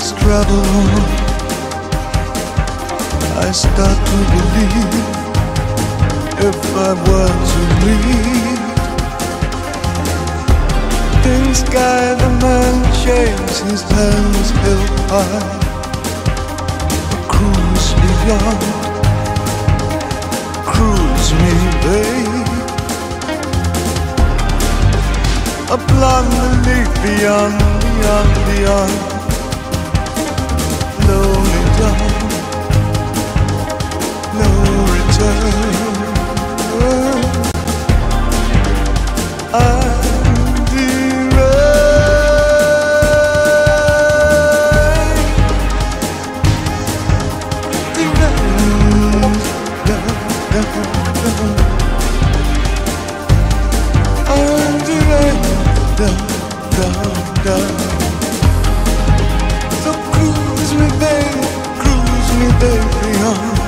its travel I start to believe if I were to leave. In sky, the man shaves his hands held high. Cruise beyond, cruise me, babe. A blonde leaf beyond, beyond, beyond da da da. So cruise me, baby, cruise me, baby, on.